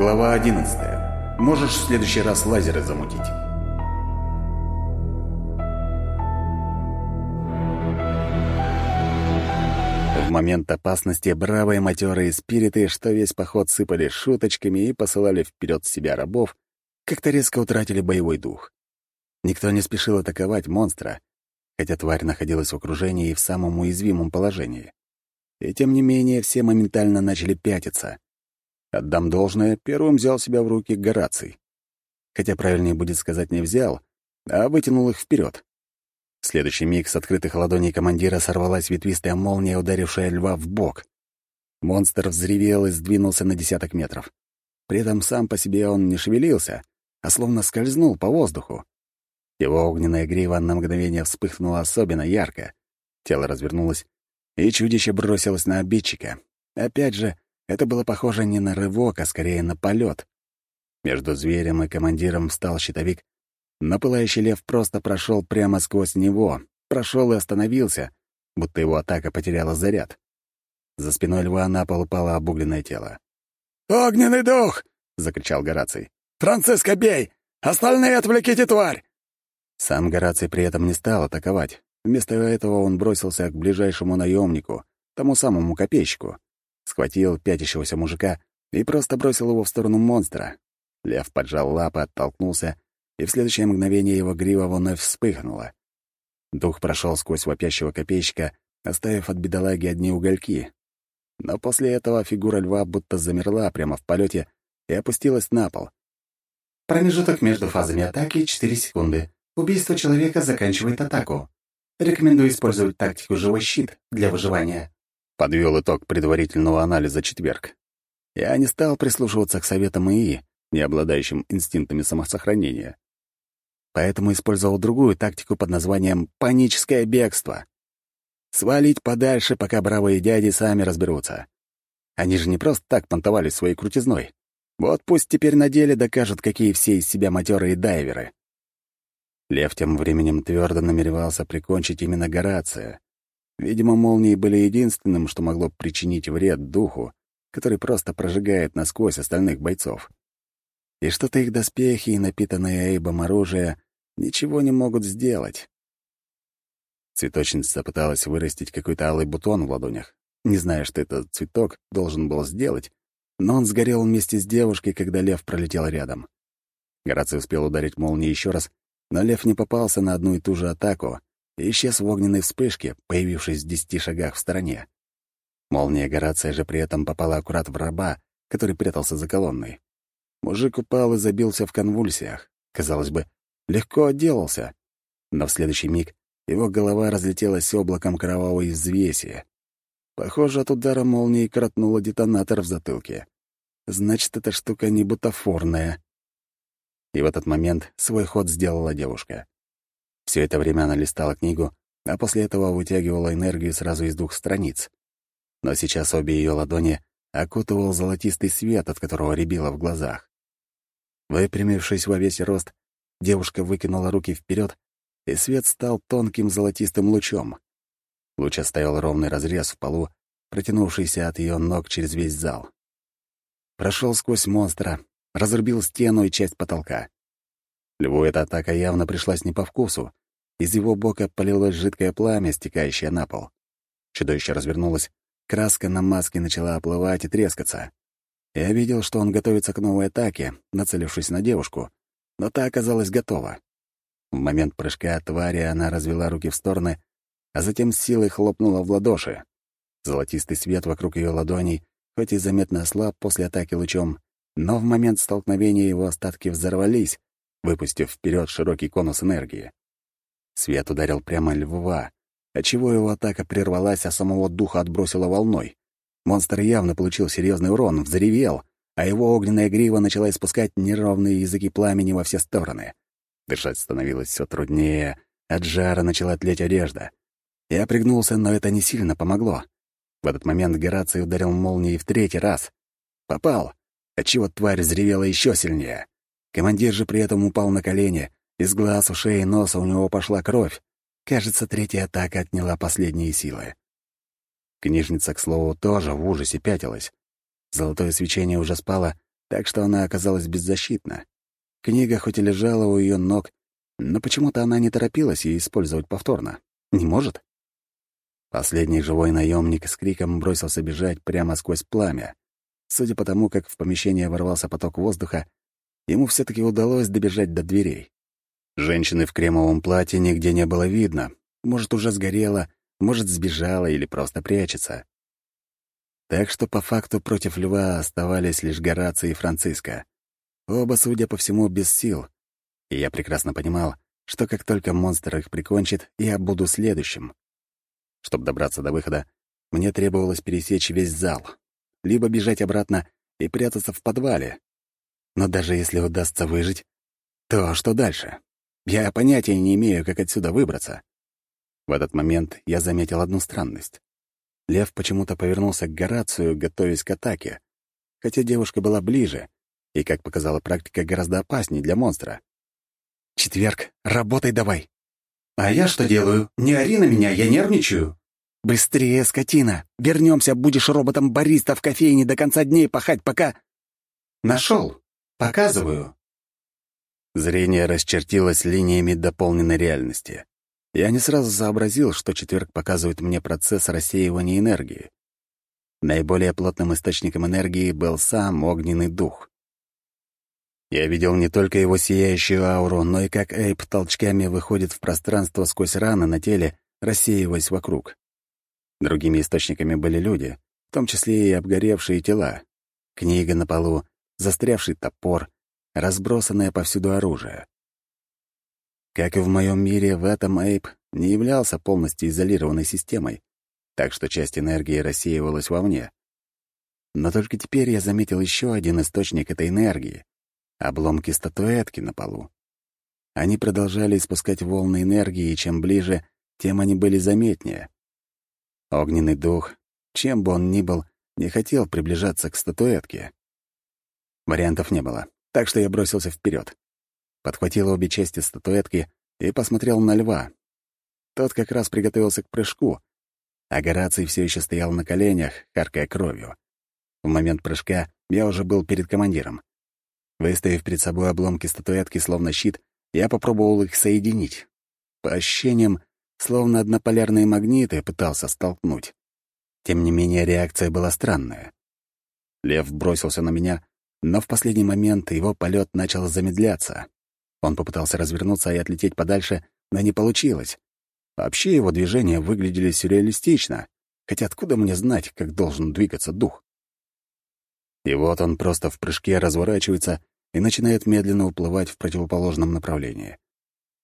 Глава 11. Можешь в следующий раз лазеры замутить. В момент опасности бравые матерые спириты, что весь поход сыпали шуточками и посылали вперед себя рабов, как-то резко утратили боевой дух. Никто не спешил атаковать монстра, хотя тварь находилась в окружении и в самом уязвимом положении. И тем не менее все моментально начали пятиться. Отдам должное, первым взял себя в руки Гораций. Хотя правильнее будет сказать не взял, а вытянул их вперед. В следующий миг с открытых ладоней командира сорвалась ветвистая молния, ударившая льва в бок. Монстр взревел и сдвинулся на десяток метров. При этом сам по себе он не шевелился, а словно скользнул по воздуху. Его огненная грива на мгновение вспыхнула особенно ярко. Тело развернулось, и чудище бросилось на обидчика. Опять же, это было похоже не на рывок, а скорее на полет. Между зверем и командиром встал щитовик, но пылающий лев просто прошел прямо сквозь него, прошел и остановился, будто его атака потеряла заряд. За спиной льва на пол упало обугленное тело. «Огненный дух!» — закричал Гораций. «Франциско, бей! Остальные отвлеките тварь!» Сам Гораций при этом не стал атаковать. Вместо этого он бросился к ближайшему наемнику, тому самому копейщику, схватил пятящегося мужика и просто бросил его в сторону монстра. Лев поджал лапы, оттолкнулся и в следующее мгновение его грива вновь вспыхнула. Дух прошел сквозь вопящего копейщика, оставив от бедолаги одни угольки. Но после этого фигура льва будто замерла прямо в полете и опустилась на пол. Промежуток между фазами атаки — 4 секунды. Убийство человека заканчивает атаку. Рекомендую использовать тактику «Живой щит» для выживания. Подвел итог предварительного анализа четверг. Я не стал прислушиваться к советам ИИ, не обладающим инстинктами самосохранения поэтому использовал другую тактику под названием «паническое бегство». Свалить подальше, пока бравые дяди сами разберутся. Они же не просто так понтовались своей крутизной. Вот пусть теперь на деле докажут, какие все из себя матерые дайверы. Лев тем временем твердо намеревался прикончить именно Горация. Видимо, молнии были единственным, что могло причинить вред духу, который просто прожигает насквозь остальных бойцов и что-то их доспехи и напитанное Эйбом оружие ничего не могут сделать. Цветочница пыталась вырастить какой-то алый бутон в ладонях, не зная, что этот цветок должен был сделать, но он сгорел вместе с девушкой, когда лев пролетел рядом. Гораций успел ударить молнией еще раз, но лев не попался на одну и ту же атаку и исчез в огненной вспышке, появившись в десяти шагах в стороне. Молния Горация же при этом попала аккурат в раба, который прятался за колонной. Мужик упал и забился в конвульсиях. Казалось бы, легко отделался. Но в следующий миг его голова разлетелась облаком кровавой взвеси. Похоже, от удара молнии коротнула детонатор в затылке. Значит, эта штука не бутафорная. И в этот момент свой ход сделала девушка. Все это время она листала книгу, а после этого вытягивала энергию сразу из двух страниц. Но сейчас обе ее ладони окутывал золотистый свет, от которого рябило в глазах. Выпрямившись во весь рост, девушка выкинула руки вперед, и свет стал тонким золотистым лучом. Луч оставил ровный разрез в полу, протянувшийся от ее ног через весь зал. Прошел сквозь монстра, разрубил стену и часть потолка. Льву эта атака явно пришлась не по вкусу. Из его бока полилось жидкое пламя, стекающее на пол. Чудовище развернулось, краска на маске начала оплывать и трескаться. Я видел, что он готовится к новой атаке, нацелившись на девушку, но та оказалась готова. В момент прыжка твари она развела руки в стороны, а затем с силой хлопнула в ладоши. Золотистый свет вокруг ее ладоней, хоть и заметно ослаб после атаки лучом, но в момент столкновения его остатки взорвались, выпустив вперед широкий конус энергии. Свет ударил прямо льва, отчего его атака прервалась, а самого духа отбросило волной. Монстр явно получил серьезный урон, взревел, а его огненная грива начала испускать неровные языки пламени во все стороны. Дышать становилось все труднее, от жара начала тлеть одежда. Я пригнулся, но это не сильно помогло. В этот момент Гораций ударил молнией в третий раз. Попал, отчего тварь взревела еще сильнее. Командир же при этом упал на колени, из глаз, ушей и носа у него пошла кровь. Кажется, третья атака отняла последние силы. Книжница, к слову, тоже в ужасе пятилась. Золотое свечение уже спало, так что она оказалась беззащитна. Книга хоть и лежала у ее ног, но почему-то она не торопилась ее использовать повторно. Не может? Последний живой наемник с криком бросился бежать прямо сквозь пламя. Судя по тому, как в помещение ворвался поток воздуха, ему все таки удалось добежать до дверей. Женщины в кремовом платье нигде не было видно. Может, уже сгорела, может, сбежала или просто прячется. Так что по факту против льва оставались лишь Гораций и Франциска. Оба, судя по всему, без сил. И я прекрасно понимал, что как только монстр их прикончит, я буду следующим. Чтобы добраться до выхода, мне требовалось пересечь весь зал, либо бежать обратно и прятаться в подвале. Но даже если удастся выжить, то что дальше? Я понятия не имею, как отсюда выбраться. В этот момент я заметил одну странность. Лев почему-то повернулся к Горацию, готовясь к атаке, хотя девушка была ближе и, как показала практика, гораздо опаснее для монстра. «Четверг, работай давай!» «А я что делаю? Не ори на меня, я нервничаю!» «Быстрее, скотина! Вернемся, будешь роботом бариста в кофейне до конца дней пахать, пока...» «Нашел! Показываю!» Зрение расчертилось линиями дополненной реальности. Я не сразу сообразил, что четверг показывает мне процесс рассеивания энергии. Наиболее плотным источником энергии был сам огненный дух. Я видел не только его сияющую ауру, но и как Эйп толчками выходит в пространство сквозь раны на теле, рассеиваясь вокруг. Другими источниками были люди, в том числе и обгоревшие тела. Книга на полу, застрявший топор, разбросанное повсюду оружие. Как и в моем мире, в этом Эйп не являлся полностью изолированной системой, так что часть энергии рассеивалась вовне. Но только теперь я заметил еще один источник этой энергии — обломки статуэтки на полу. Они продолжали испускать волны энергии, и чем ближе, тем они были заметнее. Огненный дух, чем бы он ни был, не хотел приближаться к статуэтке. Вариантов не было, так что я бросился вперед подхватил обе части статуэтки и посмотрел на льва. Тот как раз приготовился к прыжку, а Гораций все еще стоял на коленях, харкая кровью. В момент прыжка я уже был перед командиром. Выставив перед собой обломки статуэтки, словно щит, я попробовал их соединить. По ощущениям, словно однополярные магниты пытался столкнуть. Тем не менее, реакция была странная. Лев бросился на меня, но в последний момент его полет начал замедляться. Он попытался развернуться и отлететь подальше, но не получилось. Вообще его движения выглядели сюрреалистично, хотя откуда мне знать, как должен двигаться дух? И вот он просто в прыжке разворачивается и начинает медленно уплывать в противоположном направлении.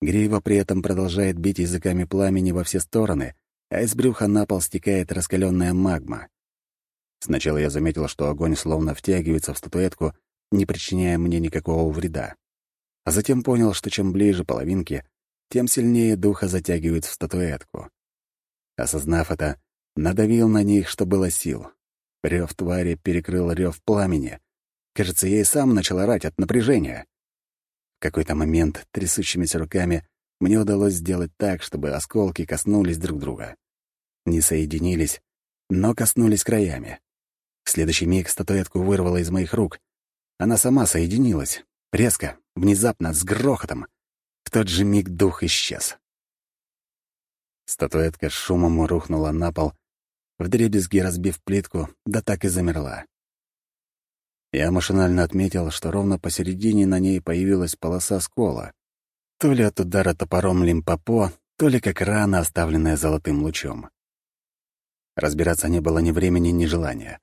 Грива при этом продолжает бить языками пламени во все стороны, а из брюха на пол стекает раскаленная магма. Сначала я заметил, что огонь словно втягивается в статуэтку, не причиняя мне никакого вреда а затем понял, что чем ближе половинки, тем сильнее духа затягивает в статуэтку. Осознав это, надавил на них, что было сил. Рев твари перекрыл рев пламени. Кажется, я и сам начал орать от напряжения. В какой-то момент трясущимися руками мне удалось сделать так, чтобы осколки коснулись друг друга. Не соединились, но коснулись краями. В следующий миг статуэтку вырвало из моих рук. Она сама соединилась, Резко, внезапно, с грохотом. В тот же миг дух исчез. Статуэтка шумом рухнула на пол, вдребезги разбив плитку, да так и замерла. Я машинально отметил, что ровно посередине на ней появилась полоса скола. То ли от удара топором лимпопо, то ли как рана, оставленная золотым лучом. Разбираться не было ни времени, ни желания.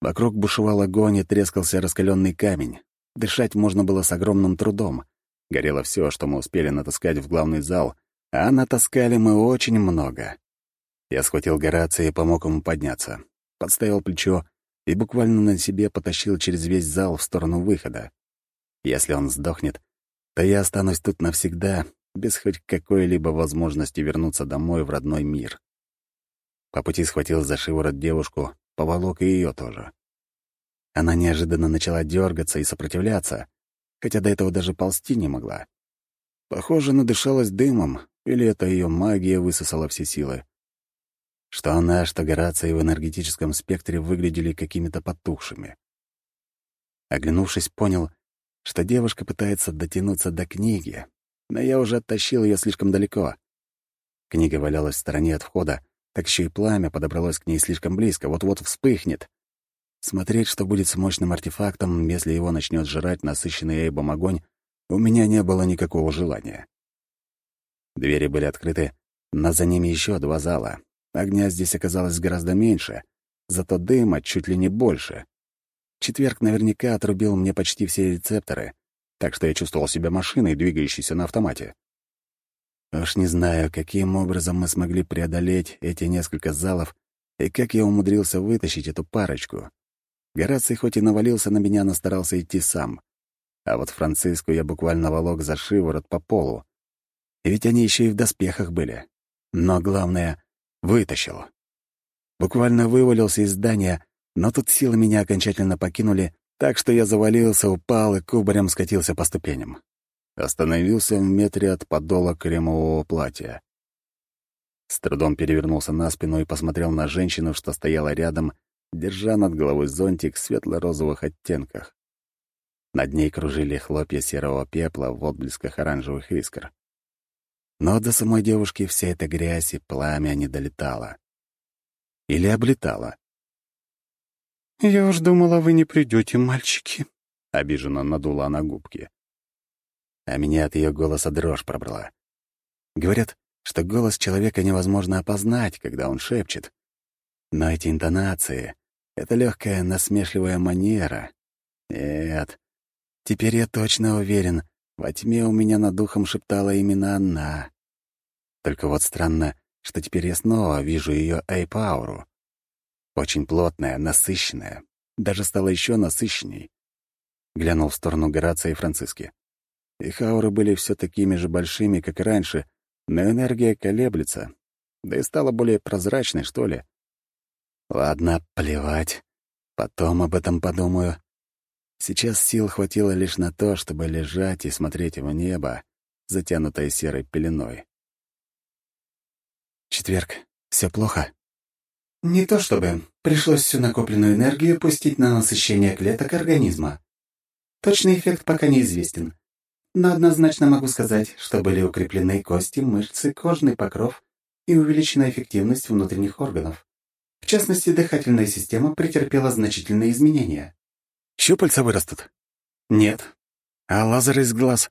Вокруг бушевал огонь и трескался раскаленный камень. Дышать можно было с огромным трудом. Горело все, что мы успели натаскать в главный зал, а натаскали мы очень много. Я схватил Горация и помог ему подняться. Подставил плечо и буквально на себе потащил через весь зал в сторону выхода. Если он сдохнет, то я останусь тут навсегда, без хоть какой-либо возможности вернуться домой в родной мир. По пути схватил за шиворот девушку, поволок и ее тоже. Она неожиданно начала дергаться и сопротивляться, хотя до этого даже ползти не могла. Похоже, надышалась дымом, или это ее магия высосала все силы. Что она, что Горация в энергетическом спектре выглядели какими-то потухшими. Оглянувшись, понял, что девушка пытается дотянуться до книги, но я уже оттащил ее слишком далеко. Книга валялась в стороне от входа, так еще и пламя подобралось к ней слишком близко, вот-вот вспыхнет. Смотреть, что будет с мощным артефактом, если его начнет жрать насыщенный эйбом огонь, у меня не было никакого желания. Двери были открыты, но за ними еще два зала. Огня здесь оказалось гораздо меньше, зато дыма чуть ли не больше. Четверг наверняка отрубил мне почти все рецепторы, так что я чувствовал себя машиной, двигающейся на автомате. Уж не знаю, каким образом мы смогли преодолеть эти несколько залов и как я умудрился вытащить эту парочку. Гораций хоть и навалился на меня, но старался идти сам. А вот Франциску я буквально волок за шиворот по полу. И ведь они еще и в доспехах были. Но главное — вытащил. Буквально вывалился из здания, но тут силы меня окончательно покинули, так что я завалился, упал и кубарем скатился по ступеням. Остановился в метре от подола кремового платья. С трудом перевернулся на спину и посмотрел на женщину, что стояла рядом держа над головой зонтик в светло-розовых оттенках. Над ней кружили хлопья серого пепла в отблесках оранжевых искр. Но до самой девушки вся эта грязь и пламя не долетала. Или облетала. «Я уж думала, вы не придете, мальчики», — обиженно надула она губки. А меня от ее голоса дрожь пробрала. Говорят, что голос человека невозможно опознать, когда он шепчет. Но эти интонации, это легкая насмешливая манера. Нет, теперь я точно уверен, во тьме у меня над духом шептала именно она. Только вот странно, что теперь я снова вижу ее айпауру. Очень плотная, насыщенная. Даже стала еще насыщенней. Глянул в сторону Горация и Франциски. Их ауры были все такими же большими, как и раньше, но энергия колеблется, да и стала более прозрачной, что ли. Ладно, плевать. Потом об этом подумаю. Сейчас сил хватило лишь на то, чтобы лежать и смотреть в небо, затянутое серой пеленой. Четверг. Все плохо? Не то чтобы. Пришлось всю накопленную энергию пустить на насыщение клеток организма. Точный эффект пока неизвестен. Но однозначно могу сказать, что были укреплены кости, мышцы, кожный покров и увеличена эффективность внутренних органов. В частности, дыхательная система претерпела значительные изменения. Щупальца вырастут? Нет. А лазер из глаз?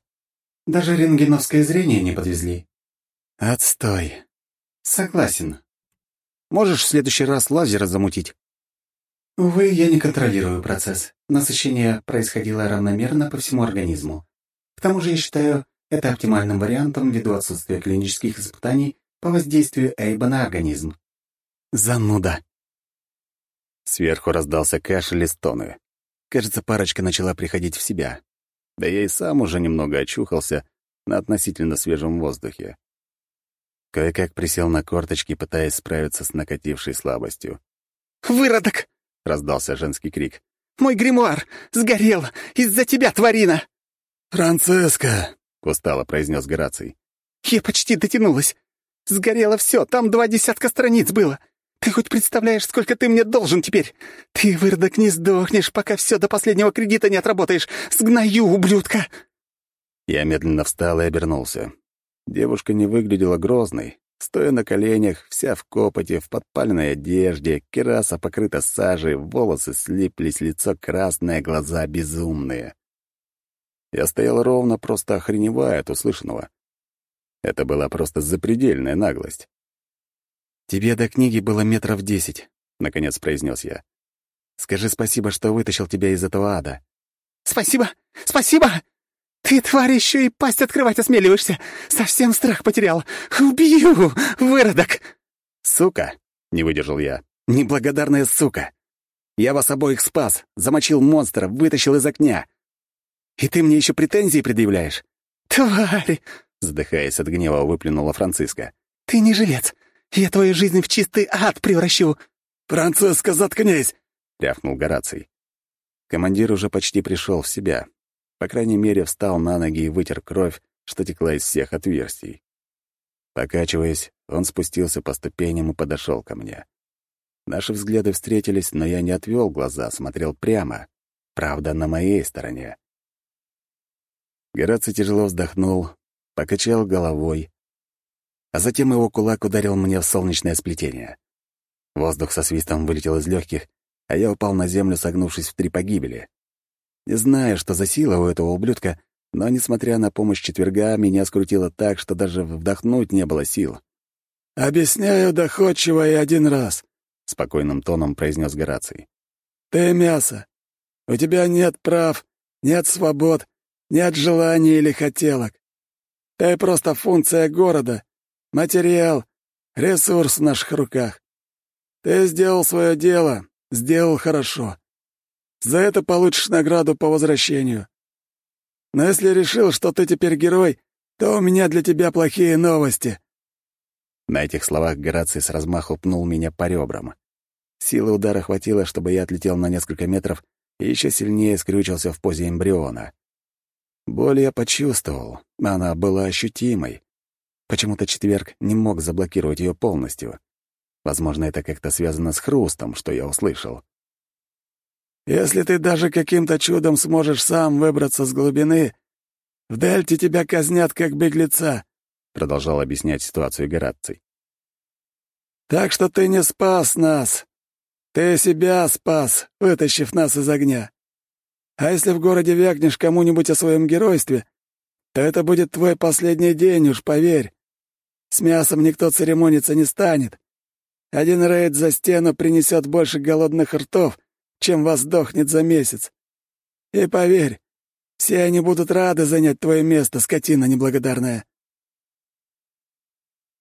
Даже рентгеновское зрение не подвезли. Отстой. Согласен. Можешь в следующий раз лазера замутить? Увы, я не контролирую процесс. Насыщение происходило равномерно по всему организму. К тому же я считаю это оптимальным вариантом ввиду отсутствия клинических испытаний по воздействию Эйба на организм. Зануда. Сверху раздался кашель и стоны. Кажется, парочка начала приходить в себя. Да я и сам уже немного очухался на относительно свежем воздухе. Кое-как присел на корточки, пытаясь справиться с накатившей слабостью. «Выродок!» — раздался женский крик. «Мой гримуар сгорел! Из-за тебя, тварина!» «Франциско!» — устало произнес Гораций. «Я почти дотянулась. Сгорело все, там два десятка страниц было. Ты хоть представляешь, сколько ты мне должен теперь? Ты, выродок, не сдохнешь, пока все до последнего кредита не отработаешь. Сгною, ублюдка!» Я медленно встал и обернулся. Девушка не выглядела грозной. Стоя на коленях, вся в копоте, в подпаленной одежде, кераса покрыта сажей, волосы слиплись, лицо красное, глаза безумные. Я стоял ровно, просто охреневая от услышанного. Это была просто запредельная наглость. «Тебе до книги было метров десять», — наконец произнес я. «Скажи спасибо, что вытащил тебя из этого ада». «Спасибо! Спасибо! Ты, тварь, еще и пасть открывать осмеливаешься! Совсем страх потерял! Убью, выродок!» «Сука!» — не выдержал я. «Неблагодарная сука! Я вас обоих спас, замочил монстра, вытащил из окна. И ты мне еще претензии предъявляешь?» «Тварь!» — задыхаясь от гнева, выплюнула Франциска. «Ты не жилец! Я твою жизнь в чистый ад превращу!» «Франциско, заткнись!» — рявкнул Гораций. Командир уже почти пришел в себя. По крайней мере, встал на ноги и вытер кровь, что текла из всех отверстий. Покачиваясь, он спустился по ступеням и подошел ко мне. Наши взгляды встретились, но я не отвел глаза, смотрел прямо. правда, на моей стороне. Гораций тяжело вздохнул, покачал головой, а затем его кулак ударил мне в солнечное сплетение. Воздух со свистом вылетел из легких, а я упал на землю, согнувшись в три погибели. Не знаю, что за сила у этого ублюдка, но, несмотря на помощь четверга, меня скрутило так, что даже вдохнуть не было сил. «Объясняю доходчиво и один раз», — спокойным тоном произнес Гораций. «Ты мясо. У тебя нет прав, нет свобод, нет желаний или хотелок. Ты просто функция города, материал, ресурс в наших руках. Ты сделал свое дело, сделал хорошо. За это получишь награду по возвращению. Но если решил, что ты теперь герой, то у меня для тебя плохие новости». На этих словах Гораций с размаху пнул меня по ребрам. Силы удара хватило, чтобы я отлетел на несколько метров и еще сильнее скрючился в позе эмбриона. Боль я почувствовал, она была ощутимой. Почему-то четверг не мог заблокировать ее полностью. Возможно, это как-то связано с хрустом, что я услышал. «Если ты даже каким-то чудом сможешь сам выбраться с глубины, в Дельте тебя казнят как беглеца», — продолжал объяснять ситуацию Гораций. «Так что ты не спас нас. Ты себя спас, вытащив нас из огня. А если в городе вякнешь кому-нибудь о своем геройстве, то это будет твой последний день, уж поверь. С мясом никто церемониться не станет. Один рейд за стену принесет больше голодных ртов, чем вас дохнет за месяц. И поверь, все они будут рады занять твое место, скотина неблагодарная.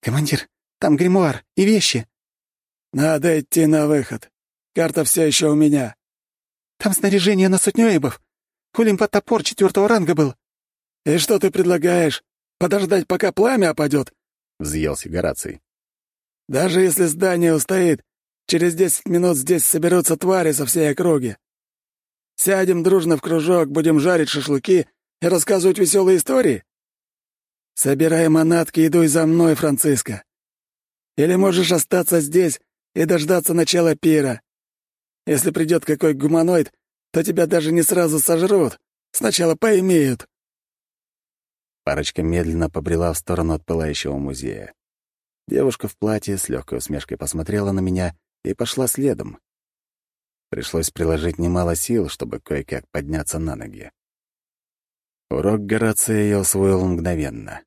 «Командир, там гримуар и вещи». «Надо идти на выход. Карта все еще у меня. Там снаряжение на сотню эйбов. У Лимпа топор четвертого ранга был». «И что ты предлагаешь? Подождать, пока пламя опадет?» — взъелся Гораций. «Даже если здание устоит, через десять минут здесь соберутся твари со всей округи. Сядем дружно в кружок, будем жарить шашлыки и рассказывать веселые истории? Собирай манатки и дуй за мной, Франциско. Или можешь остаться здесь и дождаться начала пира. Если придет какой гуманоид, то тебя даже не сразу сожрут. Сначала поимеют». Парочка медленно побрела в сторону от пылающего музея. Девушка в платье с легкой усмешкой посмотрела на меня и пошла следом. Пришлось приложить немало сил, чтобы кое-как подняться на ноги. Урок Горация я усвоил мгновенно.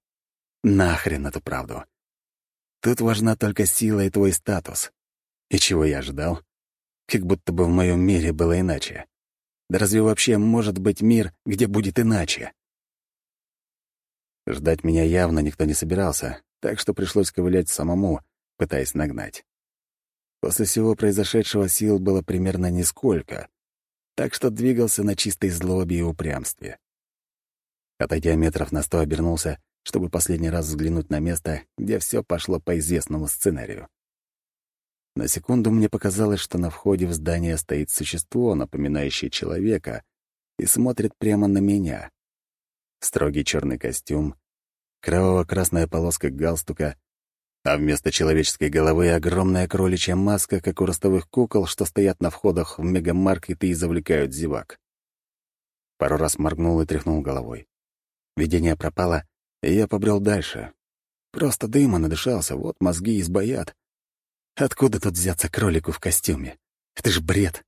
Нахрен эту правду. Тут важна только сила и твой статус. И чего я ожидал? Как будто бы в моем мире было иначе. Да разве вообще может быть мир, где будет иначе? Ждать меня явно никто не собирался, так что пришлось ковылять самому, пытаясь нагнать. После всего произошедшего сил было примерно нисколько, так что двигался на чистой злобе и упрямстве. Отойдя метров на сто, обернулся, чтобы последний раз взглянуть на место, где все пошло по известному сценарию. На секунду мне показалось, что на входе в здание стоит существо, напоминающее человека, и смотрит прямо на меня. Строгий черный костюм, кроваво-красная полоска галстука, а вместо человеческой головы огромная кроличья маска, как у ростовых кукол, что стоят на входах в мегамаркеты и завлекают зевак. Пару раз моргнул и тряхнул головой. Видение пропало, и я побрел дальше. Просто дыма надышался, вот мозги избоят. Откуда тут взяться кролику в костюме? Это ж бред.